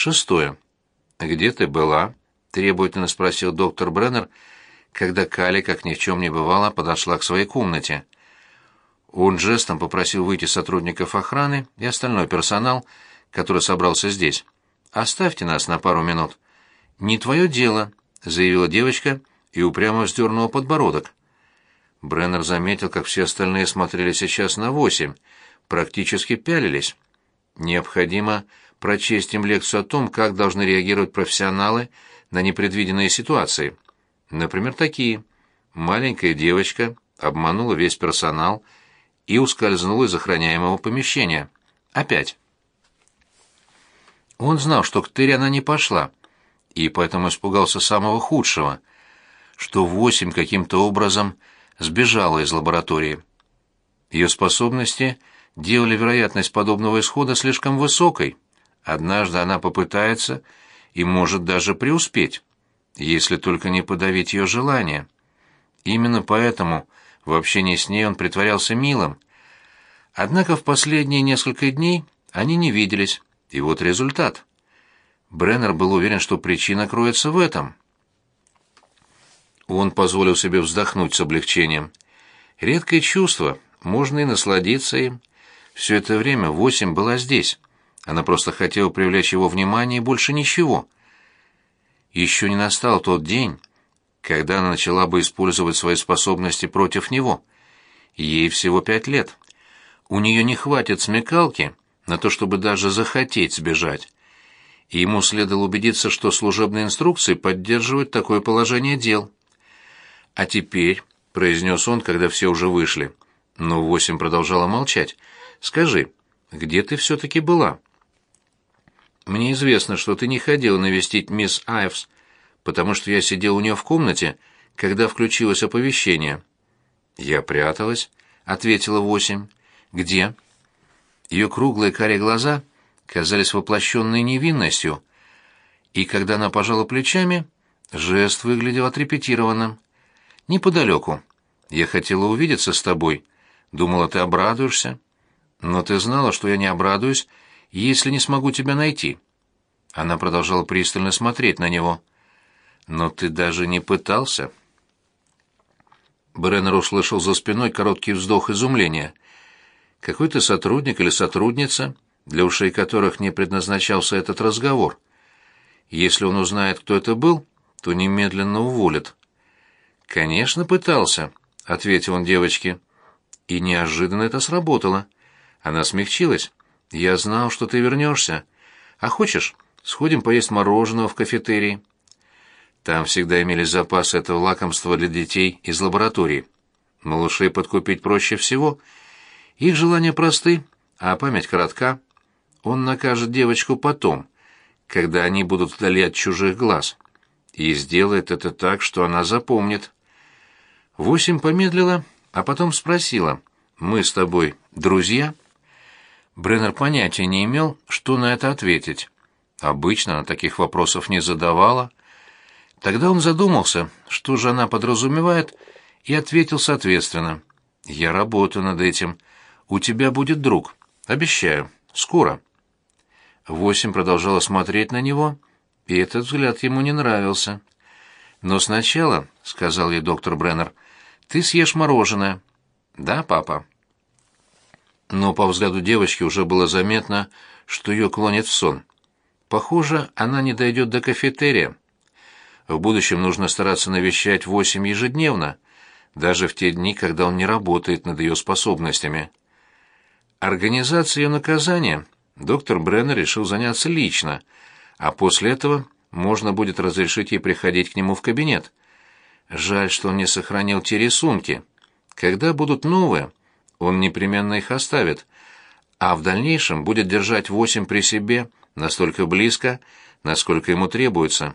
Шестое. «Где ты была?» — требовательно спросил доктор Бреннер, когда Кали, как ни в чем не бывало, подошла к своей комнате. Он жестом попросил выйти сотрудников охраны и остальной персонал, который собрался здесь. «Оставьте нас на пару минут». «Не твое дело», — заявила девочка и упрямо вздернула подбородок. Бреннер заметил, как все остальные смотрели сейчас на восемь, практически пялились. Необходимо прочесть им лекцию о том, как должны реагировать профессионалы на непредвиденные ситуации. Например, такие. Маленькая девочка обманула весь персонал и ускользнула из охраняемого помещения. Опять. Он знал, что к Терри она не пошла, и поэтому испугался самого худшего, что восемь каким-то образом сбежала из лаборатории. Ее способности делали вероятность подобного исхода слишком высокой. Однажды она попытается и может даже преуспеть, если только не подавить ее желание. Именно поэтому в общении с ней он притворялся милым. Однако в последние несколько дней они не виделись, и вот результат. Бреннер был уверен, что причина кроется в этом. Он позволил себе вздохнуть с облегчением. Редкое чувство, можно и насладиться им. Все это время Восемь была здесь. Она просто хотела привлечь его внимание и больше ничего. Еще не настал тот день, когда она начала бы использовать свои способности против него. Ей всего пять лет. У нее не хватит смекалки на то, чтобы даже захотеть сбежать. И ему следовало убедиться, что служебные инструкции поддерживают такое положение дел. «А теперь», — произнес он, когда все уже вышли, но Восемь продолжала молчать, — «скажи, где ты все-таки была?» Мне известно, что ты не ходила навестить мисс Айвс, потому что я сидел у нее в комнате, когда включилось оповещение. Я пряталась, ответила восемь. Где? Ее круглые карие глаза казались воплощенной невинностью, и когда она пожала плечами, жест выглядел отрепетированным. Неподалеку. Я хотела увидеться с тобой. Думала, ты обрадуешься. Но ты знала, что я не обрадуюсь, если не смогу тебя найти». Она продолжала пристально смотреть на него. «Но ты даже не пытался?» Бреннер услышал за спиной короткий вздох изумления. «Какой-то сотрудник или сотрудница, для ушей которых не предназначался этот разговор. Если он узнает, кто это был, то немедленно уволит». «Конечно, пытался», — ответил он девочке. И неожиданно это сработало. Она смягчилась. Я знал, что ты вернешься. А хочешь, сходим поесть мороженого в кафетерии? Там всегда имелись запасы этого лакомства для детей из лаборатории. Малышей подкупить проще всего. Их желания просты, а память коротка. Он накажет девочку потом, когда они будут вдали от чужих глаз. И сделает это так, что она запомнит. Восемь помедлила, а потом спросила, «Мы с тобой друзья?» Бреннер понятия не имел, что на это ответить. Обычно она таких вопросов не задавала. Тогда он задумался, что же она подразумевает, и ответил соответственно. «Я работаю над этим. У тебя будет друг. Обещаю. Скоро». Восемь продолжала смотреть на него, и этот взгляд ему не нравился. «Но сначала», — сказал ей доктор Бреннер, — «ты съешь мороженое». «Да, папа?» Но по взгляду девочки уже было заметно, что ее клонит в сон. Похоже, она не дойдет до кафетерия. В будущем нужно стараться навещать восемь ежедневно, даже в те дни, когда он не работает над ее способностями. Организацией ее наказания доктор Бреннер решил заняться лично, а после этого можно будет разрешить ей приходить к нему в кабинет. Жаль, что он не сохранил те рисунки. Когда будут новые, он непременно их оставит, а в дальнейшем будет держать восемь при себе настолько близко, насколько ему требуется.